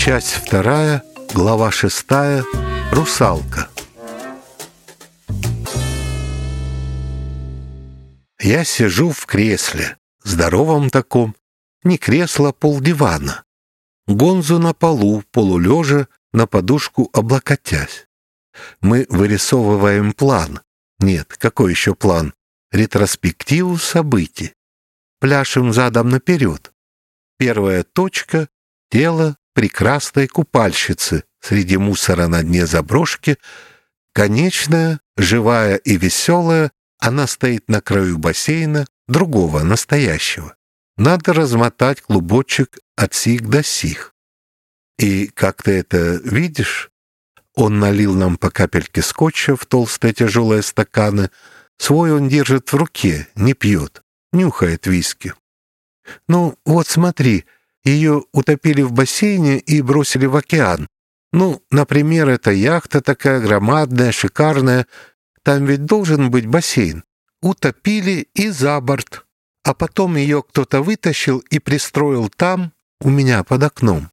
Часть вторая, глава шестая, «Русалка». Я сижу в кресле, здоровом таком, не кресло, а полдивана. Гонзу на полу, полулежа, на подушку облокотясь. Мы вырисовываем план. Нет, какой еще план? Ретроспективу событий. Пляшем задом наперед. Первая точка — тело прекрасной купальщицы среди мусора на дне заброшки. Конечная, живая и веселая, она стоит на краю бассейна, другого, настоящего. Надо размотать клубочек от сих до сих. И как ты это видишь? Он налил нам по капельке скотча в толстые тяжелые стаканы. Свой он держит в руке, не пьет, нюхает виски. Ну, вот смотри, ее утопили в бассейне и бросили в океан. Ну, например, эта яхта такая громадная, шикарная. Там ведь должен быть бассейн. Утопили и за борт. А потом ее кто-то вытащил и пристроил там, у меня под окном.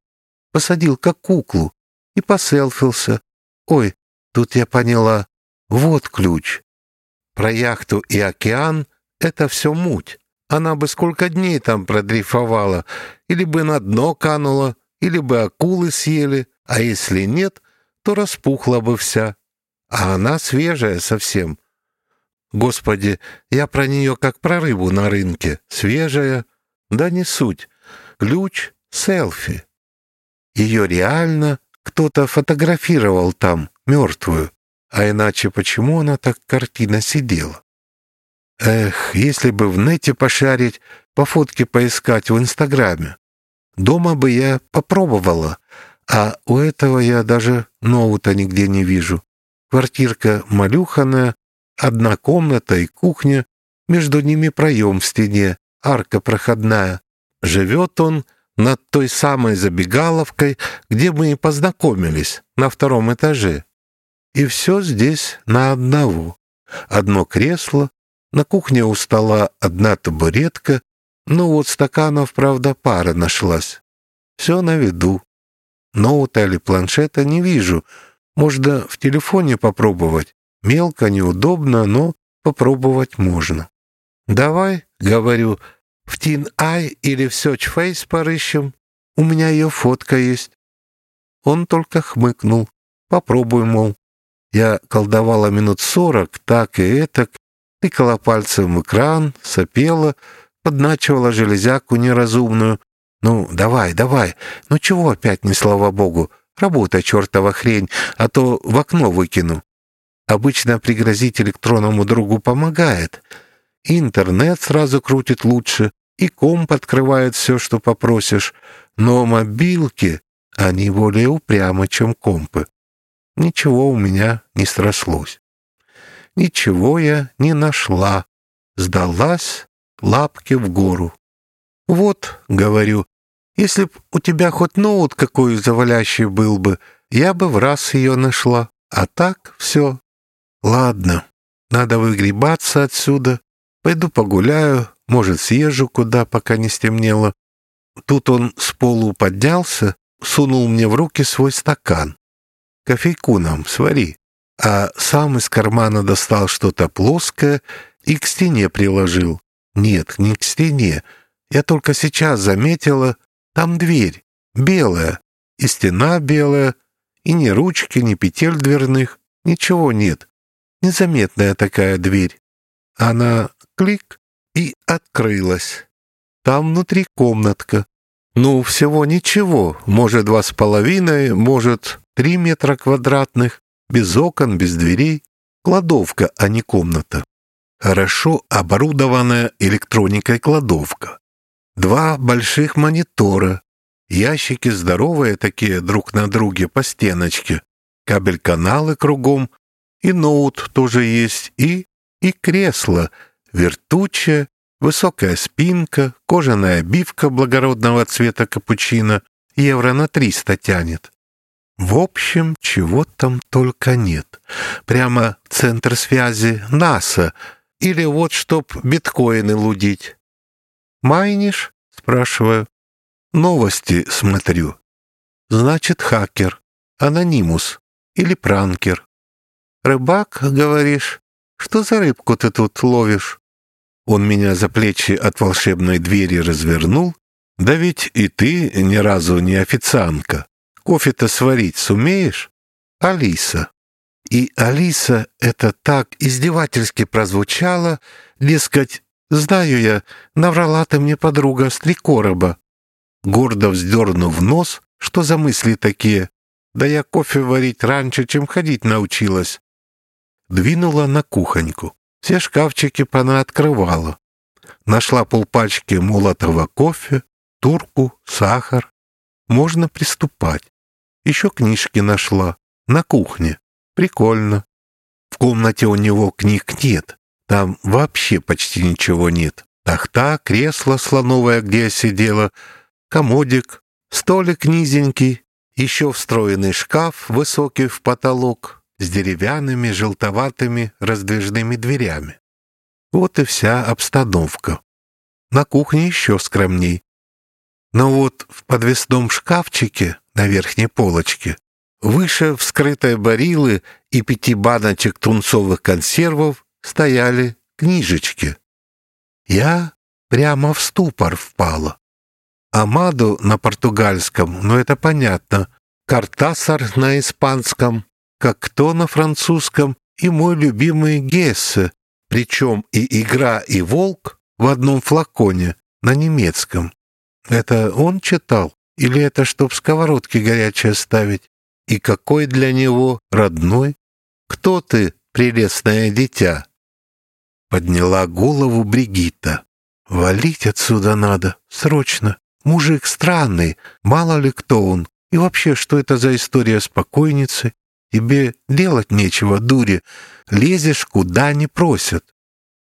Посадил как куклу и поселфился. Ой, тут я поняла, вот ключ. Про яхту и океан — это все муть. Она бы сколько дней там продрейфовала, или бы на дно канула, или бы акулы съели, а если нет, то распухла бы вся. А она свежая совсем. Господи, я про нее как про рыбу на рынке. Свежая. Да не суть. Ключ — селфи. Ее реально кто-то фотографировал там, мертвую. А иначе почему она так картина сидела? Эх, если бы в нете пошарить, по фотке поискать в Инстаграме. Дома бы я попробовала, а у этого я даже ноута нигде не вижу. Квартирка малюханая, одна комната и кухня, между ними проем в стене, арка проходная. Живет он над той самой забегаловкой, где мы и познакомились, на втором этаже. И все здесь на одного. Одно кресло, на кухне у стола одна табуретка, ну вот стаканов, правда, пара нашлась. Все на виду. Ноута или планшета не вижу. Можно в телефоне попробовать. Мелко, неудобно, но попробовать можно. «Давай», — говорю, — «в Тин-Ай или в Search порыщем. У меня ее фотка есть». Он только хмыкнул. «Попробуй, мол». Я колдовала минут сорок, так и этак, тыкала пальцем в экран, сопела, подначивала железяку неразумную. «Ну, давай, давай, ну чего опять не слава богу? Работа, чертова хрень, а то в окно выкину». Обычно пригрозить электронному другу помогает. Интернет сразу крутит лучше, и комп открывает все, что попросишь. Но мобилки, они более упрямы, чем компы. Ничего у меня не срослось. Ничего я не нашла. Сдалась лапки в гору. «Вот», — говорю, — «если б у тебя хоть ноут какой завалящий был бы, я бы в раз ее нашла. А так все. Ладно, надо выгребаться отсюда. Пойду погуляю, может, съезжу куда, пока не стемнело». Тут он с полу поднялся, сунул мне в руки свой стакан. «Кофейку нам свари» а сам из кармана достал что-то плоское и к стене приложил. Нет, не к стене. Я только сейчас заметила, там дверь, белая, и стена белая, и ни ручки, ни петель дверных, ничего нет. Незаметная такая дверь. Она клик и открылась. Там внутри комнатка. Ну, всего ничего, может, два с половиной, может, три метра квадратных. Без окон, без дверей. Кладовка, а не комната. Хорошо оборудованная электроникой кладовка. Два больших монитора. Ящики здоровые такие друг на друге по стеночке. Кабель-каналы кругом. И ноут тоже есть. И, и кресло. Вертучее, высокая спинка, кожаная обивка благородного цвета капучино. Евро на триста тянет. В общем, чего там только нет. Прямо центр связи НАСА или вот чтоб биткоины лудить. «Майнишь?» — спрашиваю. «Новости смотрю». значит хакер, анонимус или пранкер. Рыбак, говоришь, что за рыбку ты тут ловишь? Он меня за плечи от волшебной двери развернул. Да ведь и ты ни разу не официантка. Кофе-то сварить сумеешь? Алиса. И Алиса это так издевательски прозвучало, дескать, знаю я, наврала ты мне подруга с три короба. Гордо вздернув нос, что за мысли такие? Да я кофе варить раньше, чем ходить научилась. Двинула на кухоньку. Все шкафчики понаоткрывала. Нашла полпачки молотого кофе, турку, сахар. Можно приступать. Еще книжки нашла. На кухне. Прикольно. В комнате у него книг нет. Там вообще почти ничего нет. Тахта, кресло слоновое, где я сидела, комодик, столик низенький, еще встроенный шкаф, высокий в потолок, с деревянными желтоватыми раздвижными дверями. Вот и вся обстановка. На кухне еще скромней. Но вот в подвесном шкафчике на верхней полочке Выше вскрытой барилы и пяти баночек тунцовых консервов стояли книжечки. Я прямо в ступор впала. Амаду на португальском, но это понятно, Картасар на испанском, как кто на французском и мой любимый Гессе, причем и «Игра» и «Волк» в одном флаконе на немецком. Это он читал? Или это чтоб сковородки горячие ставить? и какой для него родной? Кто ты, прелестное дитя?» Подняла голову Бригитта. «Валить отсюда надо, срочно. Мужик странный, мало ли кто он. И вообще, что это за история с покойницей? Тебе делать нечего, дури. Лезешь, куда не просят».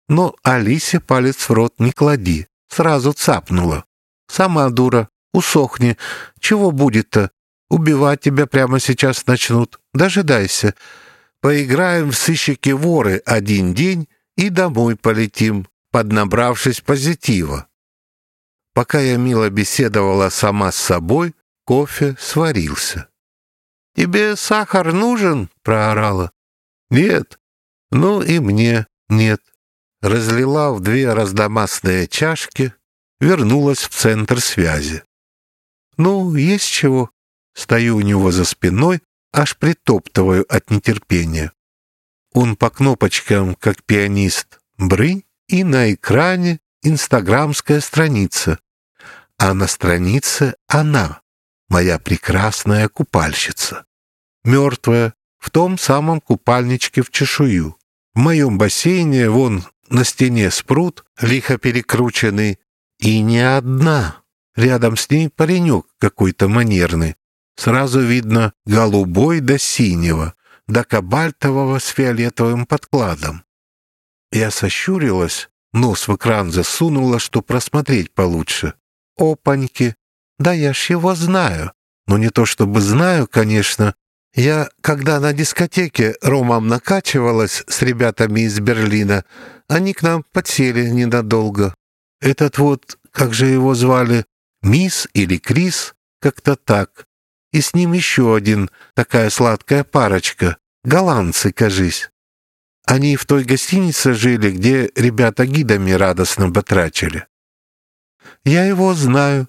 Но Алисе палец в рот не клади. Сразу цапнула. «Сама дура, усохни. Чего будет-то? Убивать тебя прямо сейчас начнут. Дожидайся. Поиграем в сыщики-воры один день и домой полетим, поднабравшись позитива. Пока я мило беседовала сама с собой, кофе сварился. «Тебе сахар нужен?» — проорала. «Нет». «Ну и мне нет». Разлила в две раздомастные чашки, вернулась в центр связи. «Ну, есть чего?» Стою у него за спиной, аж притоптываю от нетерпения. Он по кнопочкам, как пианист, брынь, и на экране инстаграмская страница. А на странице она, моя прекрасная купальщица. Мертвая, в том самом купальничке в чешую. В моем бассейне вон на стене спрут, лихо перекрученный, и не одна. Рядом с ней паренек какой-то манерный, Сразу видно голубой до синего, до кабальтового с фиолетовым подкладом. Я сощурилась, нос в экран засунула, что просмотреть получше. Опаньки! Да я ж его знаю. Но не то чтобы знаю, конечно. Я, когда на дискотеке ромом накачивалась с ребятами из Берлина, они к нам подсели ненадолго. Этот вот, как же его звали, Мисс или Крис, как-то так и с ним еще один, такая сладкая парочка, голландцы, кажись. Они в той гостинице жили, где ребята гидами радостно батрачили. Я его знаю.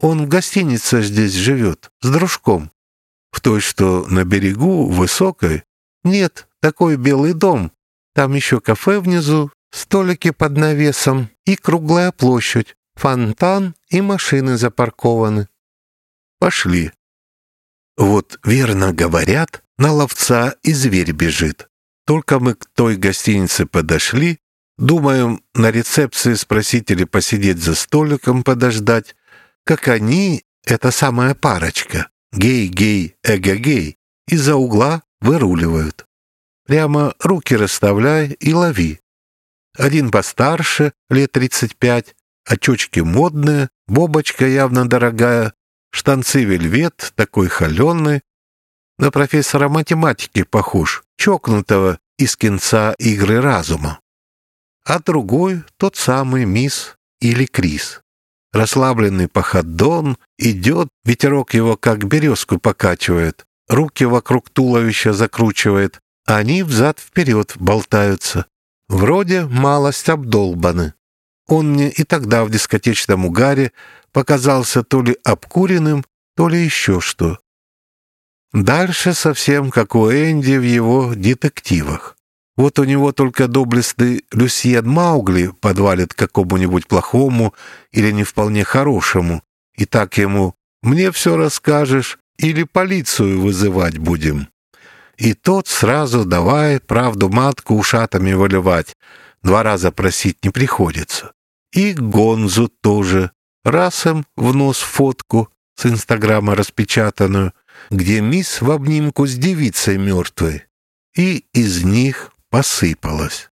Он в гостинице здесь живет, с дружком. В той, что на берегу, высокой. Нет, такой белый дом. Там еще кафе внизу, столики под навесом и круглая площадь, Фонтан и машины запаркованы. Пошли. Вот верно говорят, на ловца и зверь бежит. Только мы к той гостинице подошли, думаем на рецепции спросить или посидеть за столиком подождать, как они, эта самая парочка, гей-гей, эго-гей, из-за угла выруливают. Прямо руки расставляй и лови. Один постарше, лет 35, Очочки модные, бобочка явно дорогая, штанцы вельвет, такой холеный. На профессора математики похож, чокнутого из кинца игры разума. А другой — тот самый мисс или Крис. Расслабленный походон, идет, ветерок его как березку покачивает, руки вокруг туловища закручивает, они взад-вперед болтаются. Вроде малость обдолбаны. Он мне и тогда в дискотечном угаре показался то ли обкуренным, то ли еще что. Дальше совсем как у Энди в его детективах. Вот у него только доблестный Люсьен Маугли подвалит какому-нибудь плохому или не вполне хорошему, и так ему «мне все расскажешь» или полицию вызывать будем. И тот сразу давай правду матку ушатами выливать, два раза просить не приходится. И Гонзу тоже, раз им в нос фотку с Инстаграма распечатанную, где мисс в обнимку с девицей мертвой, и из них посыпалось.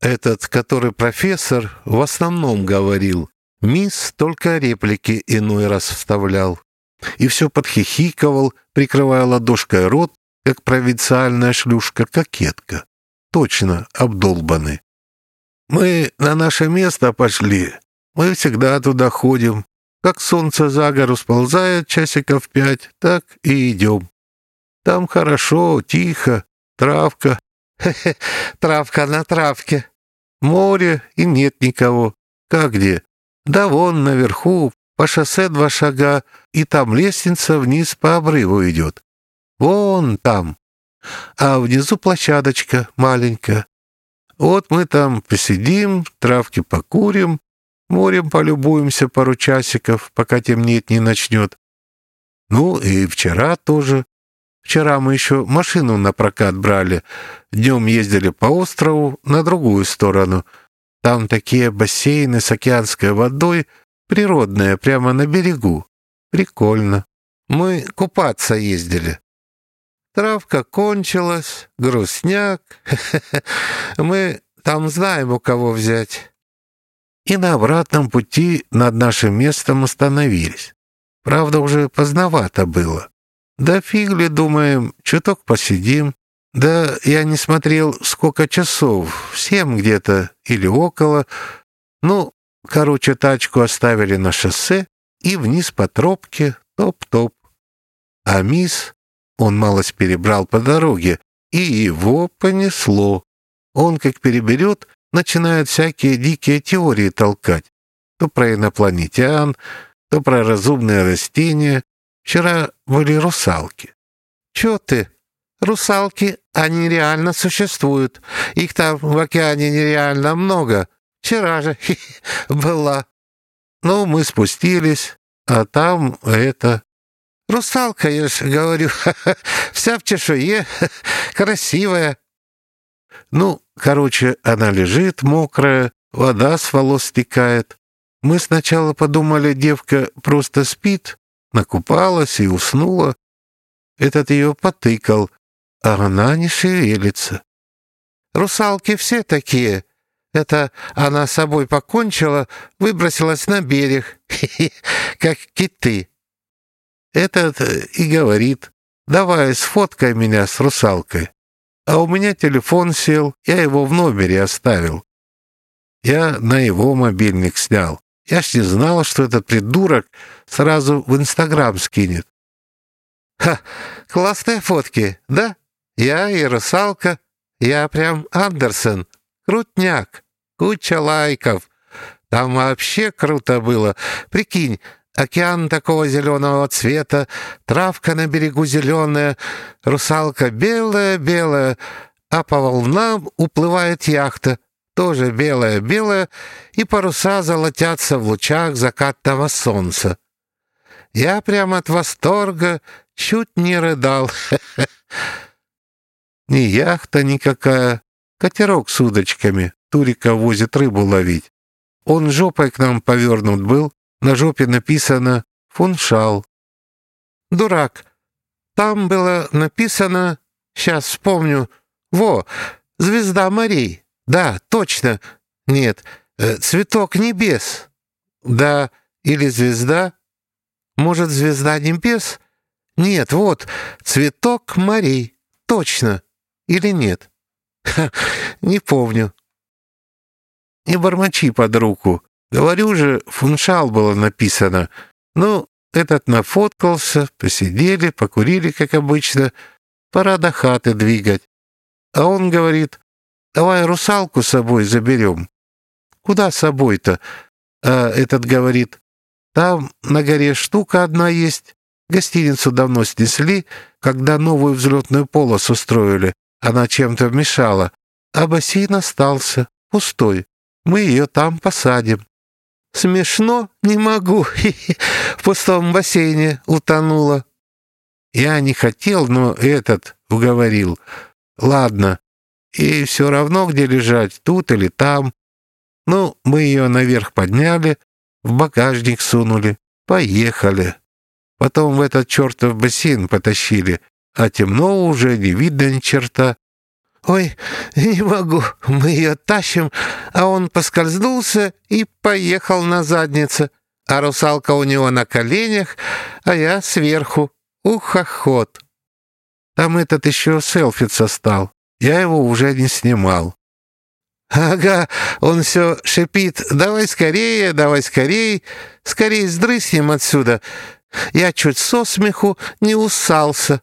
Этот, который профессор, в основном говорил, мисс только реплики иной раз вставлял. И все подхихиковал, прикрывая ладошкой рот, как провинциальная шлюшка-кокетка. Точно обдолбаны. Мы на наше место пошли. Мы всегда туда ходим. Как солнце за гору сползает часиков пять, так и идем. Там хорошо, тихо, травка, Хе-хе, травка на травке. Море и нет никого. Как где? Да вон наверху, по шоссе два шага, и там лестница вниз по обрыву идет. Вон там. А внизу площадочка маленькая. Вот мы там посидим, травки покурим, морем полюбуемся пару часиков, пока темнеть не начнет. Ну и вчера тоже. Вчера мы еще машину на прокат брали. Днем ездили по острову на другую сторону. Там такие бассейны с океанской водой, природные, прямо на берегу. Прикольно. Мы купаться ездили. Травка кончилась, грустняк. Мы там знаем, у кого взять. И на обратном пути над нашим местом остановились. Правда, уже поздновато было. Да фигли, думаем, чуток посидим. Да я не смотрел, сколько часов, семь где-то или около. Ну, короче, тачку оставили на шоссе и вниз по тропке, топ-топ. А мисс, он малость перебрал по дороге, и его понесло. Он, как переберет, начинает всякие дикие теории толкать. То про инопланетян, то про разумные растения, Вчера были русалки. Чё ты? Русалки, они реально существуют. Их там в океане нереально много. Вчера же была. Ну, мы спустились, а там это... Русалка, я же говорю, вся в чешуе, красивая. Ну, короче, она лежит мокрая, вода с волос стекает. Мы сначала подумали, девка просто спит, накупалась и уснула. Этот ее потыкал, а она не шевелится. Русалки все такие. Это она собой покончила, выбросилась на берег, как киты. Этот и говорит, давай сфоткай меня с русалкой. А у меня телефон сел, я его в номере оставил. Я на его мобильник снял. Я ж не знала, что этот придурок сразу в Инстаграм скинет. Ха, классные фотки, да? Я и русалка. Я прям Андерсон. Крутняк. Куча лайков. Там вообще круто было. Прикинь, океан такого зеленого цвета, травка на берегу зеленая, русалка белая-белая, а по волнам уплывает яхта тоже белое-белое, и паруса золотятся в лучах закатного солнца. Я прямо от восторга чуть не рыдал. Ни яхта никакая, катерок с удочками, Турика возит рыбу ловить. Он жопой к нам повернут был, на жопе написано «Фуншал». Дурак. Там было написано, сейчас вспомню, во, «Звезда морей». Да, точно. Нет, э, цветок небес. Да, или звезда. Может, звезда небес? Нет, вот, цветок морей. Точно. Или нет? Ха, не помню. Не бормочи под руку. Говорю же, фуншал было написано. Ну, этот нафоткался, посидели, покурили, как обычно. Пора до хаты двигать. А он говорит, давай русалку с собой заберем. Куда с собой-то? А этот говорит, там на горе штука одна есть. Гостиницу давно снесли, когда новую взлетную полосу строили. Она чем-то мешала. А бассейн остался, пустой. Мы ее там посадим. Смешно? Не могу. В пустом бассейне утонула. Я не хотел, но этот уговорил. Ладно. И все равно, где лежать, тут или там. Ну, мы ее наверх подняли, в багажник сунули. Поехали. Потом в этот чертов бассейн потащили, а темно уже, не видно ни черта. «Ой, не могу, мы ее тащим», а он поскользнулся и поехал на заднице, а русалка у него на коленях, а я сверху. Ухохот. Там этот еще селфица стал. Я его уже не снимал. «Ага, он все шипит. Давай скорее, давай скорее, скорее сдрыснем отсюда. Я чуть со смеху не усался.